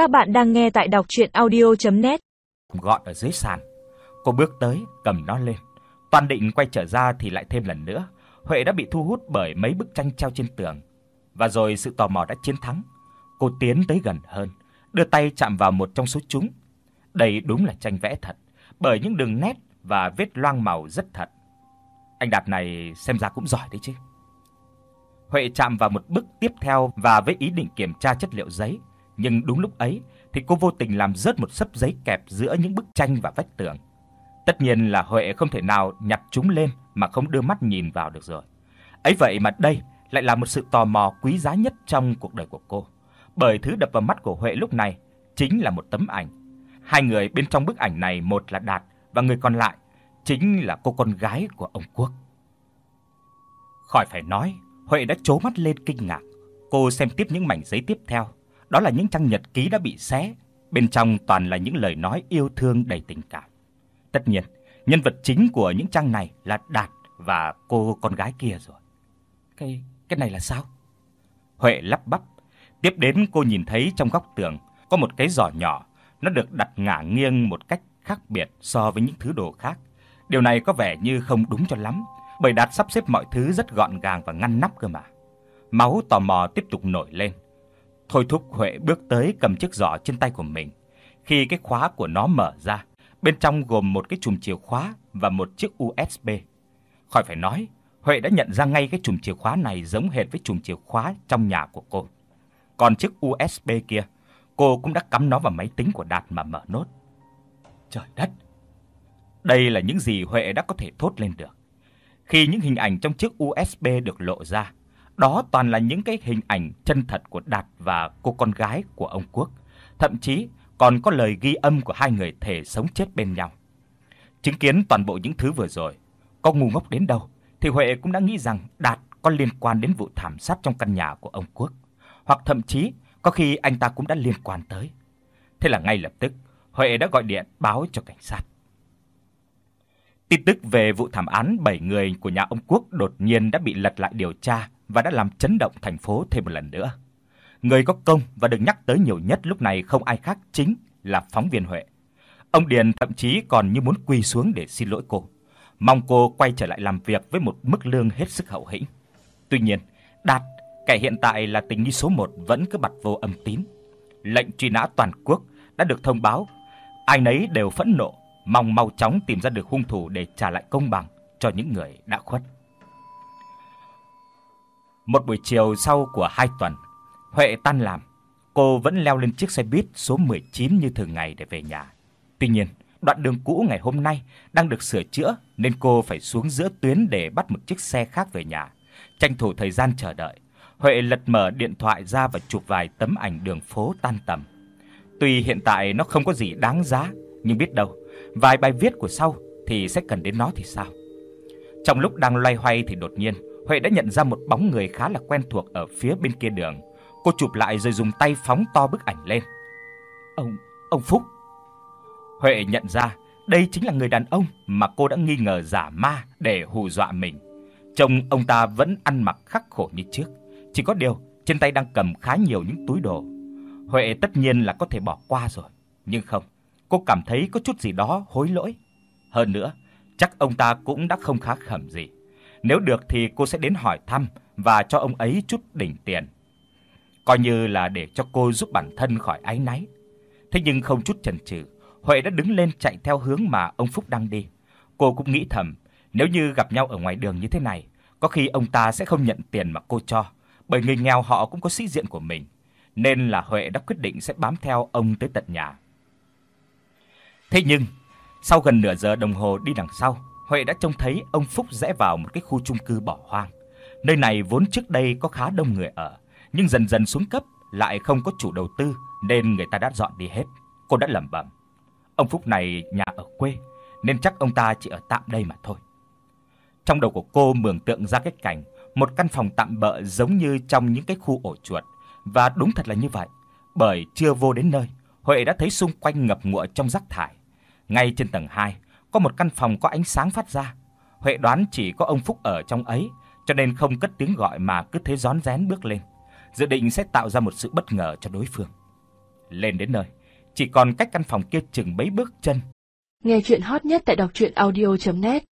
Các bạn đang nghe tại đọc audio net Gọn ở dưới sàn. Cô bước tới, cầm nó lên. Toàn định quay trở ra thì lại thêm lần nữa, Huệ đã bị thu hút bởi mấy bức tranh treo trên tường. Và rồi sự tò mò đã chiến thắng. Cô tiến tới gần hơn, đưa tay chạm vào một trong số chúng. Đây đúng là tranh vẽ thật, bởi những đường nét và vết loang màu rất thật. Anh Đạt này xem ra cũng giỏi đấy chứ. Huệ chạm vào một bức tiếp theo và với ý định kiểm tra chất liệu giấy, nhưng đúng lúc ấy thì cô vô tình làm rớt một sấp giấy kẹp giữa những bức tranh và vách tường. Tất nhiên là Huệ không thể nào nhặt chúng lên mà không đưa mắt nhìn vào được rồi. Ấy vậy mà đây lại là một sự tò mò quý giá nhất trong cuộc đời của cô. Bởi thứ đập vào mắt của Huệ lúc này chính là một tấm ảnh. Hai người bên trong bức ảnh này một là Đạt và người còn lại chính là cô con gái của ông Quốc. Khỏi phải nói, Huệ đã trố mắt lên kinh ngạc. Cô xem tiếp những mảnh giấy tiếp theo, đó là những trang nhật ký đã bị xé, bên trong toàn là những lời nói yêu thương đầy tình cảm. Tất nhiên, nhân vật chính của những trang này là Đạt và cô con gái kia rồi. Cái cái này là sao? Huệ lắp bắp. Tiếp đến cô nhìn thấy trong góc tường có một cái giỏ nhỏ, nó được đặt ngả nghiêng một cách khác biệt so với những thứ đồ khác. Điều này có vẻ như không đúng cho lắm, bởi Đạt sắp xếp mọi thứ rất gọn gàng và ngăn nắp cơ mà. Máu tò mò tiếp tục nổi lên. Thôi thúc Huệ bước tới cầm chiếc giỏ trên tay của mình. Khi cái khóa của nó mở ra, bên trong gồm một cái chùm chìa khóa và một chiếc USB. Khỏi phải nói, Huệ đã nhận ra ngay cái chùm chìa khóa này giống hệt với chùm chìa khóa trong nhà của cô. Còn chiếc USB kia, cô cũng đã cắm nó vào máy tính của Đạt mà mở nốt. Trời đất. Đây là những gì Huệ đã có thể thốt lên được. Khi những hình ảnh trong chiếc USB được lộ ra, đó toàn là những cái hình ảnh chân thật của Đạt và cô con gái của ông Quốc, thậm chí còn có lời ghi âm của hai người thể sống chết bên nhau. Chứng kiến toàn bộ những thứ vừa rồi, có ngu ngốc đến đâu thì Huệ cũng đã nghĩ rằng Đạt có liên quan đến vụ thảm sát trong căn nhà của ông Quốc, hoặc thậm chí có khi anh ta cũng đã liên quan tới. Thế là ngay lập tức, Huệ đã gọi điện báo cho cảnh sát. Tin tức về vụ thảm án 7 người của nhà ông Quốc đột nhiên đã bị lật lại điều tra và đã làm chấn động thành phố thêm một lần nữa. Người có công và được nhắc tới nhiều nhất lúc này không ai khác chính là phóng viên Huệ. Ông Điền thậm chí còn như muốn quỳ xuống để xin lỗi cô, mong cô quay trở lại làm việc với một mức lương hết sức hậu hĩnh. Tuy nhiên, Đạt, kẻ hiện tại là tình nghi số 1 vẫn cứ bật vô âm tín. Lệnh truy nã toàn quốc đã được thông báo, ai nấy đều phẫn nộ, mong mau chóng tìm ra được hung thủ để trả lại công bằng cho những người đã khuất. Một buổi chiều sau của hai tuần, Huệ tan làm, cô vẫn leo lên chiếc xe buýt số 19 như thường ngày để về nhà. Tuy nhiên, đoạn đường cũ ngày hôm nay đang được sửa chữa nên cô phải xuống giữa tuyến để bắt một chiếc xe khác về nhà. Tranh thủ thời gian chờ đợi, Huệ lật mở điện thoại ra và chụp vài tấm ảnh đường phố tan tầm. Tuy hiện tại nó không có gì đáng giá, nhưng biết đâu, vài bài viết của sau thì sẽ cần đến nó thì sao. Trong lúc đang loay hoay thì đột nhiên, Huệ đã nhận ra một bóng người khá là quen thuộc ở phía bên kia đường. Cô chụp lại rồi dùng tay phóng to bức ảnh lên. Ông, ông Phúc. Huệ nhận ra đây chính là người đàn ông mà cô đã nghi ngờ giả ma để hù dọa mình. Trông ông ta vẫn ăn mặc khắc khổ như trước, chỉ có điều trên tay đang cầm khá nhiều những túi đồ. Huệ tất nhiên là có thể bỏ qua rồi, nhưng không, cô cảm thấy có chút gì đó hối lỗi. Hơn nữa, chắc ông ta cũng đã không khá khẩm gì. Nếu được thì cô sẽ đến hỏi thăm và cho ông ấy chút đỉnh tiền. Coi như là để cho cô giúp bản thân khỏi áy náy. Thế nhưng không chút chần chừ, Huệ đã đứng lên chạy theo hướng mà ông Phúc đang đi. Cô cũng nghĩ thầm, nếu như gặp nhau ở ngoài đường như thế này, có khi ông ta sẽ không nhận tiền mà cô cho, bởi người nghèo họ cũng có sĩ diện của mình, nên là Huệ đã quyết định sẽ bám theo ông tới tận nhà. Thế nhưng, sau gần nửa giờ đồng hồ đi đằng sau, Huệ đã trông thấy ông Phúc rẽ vào một cái khu chung cư bỏ hoang. Nơi này vốn trước đây có khá đông người ở, nhưng dần dần xuống cấp lại không có chủ đầu tư nên người ta đã dọn đi hết. Cô đã lẩm bẩm, ông Phúc này nhà ở quê nên chắc ông ta chỉ ở tạm đây mà thôi. Trong đầu của cô mường tượng ra cái cảnh một căn phòng tạm bợ giống như trong những cái khu ổ chuột và đúng thật là như vậy, bởi chưa vô đến nơi, Huệ đã thấy xung quanh ngập ngụa trong rác thải. Ngay trên tầng 2 có một căn phòng có ánh sáng phát ra. Huệ đoán chỉ có ông Phúc ở trong ấy, cho nên không cất tiếng gọi mà cứ thế rón rén bước lên, dự định sẽ tạo ra một sự bất ngờ cho đối phương. Lên đến nơi, chỉ còn cách căn phòng kia chừng mấy bước chân. Nghe truyện hot nhất tại doctruyenaudio.net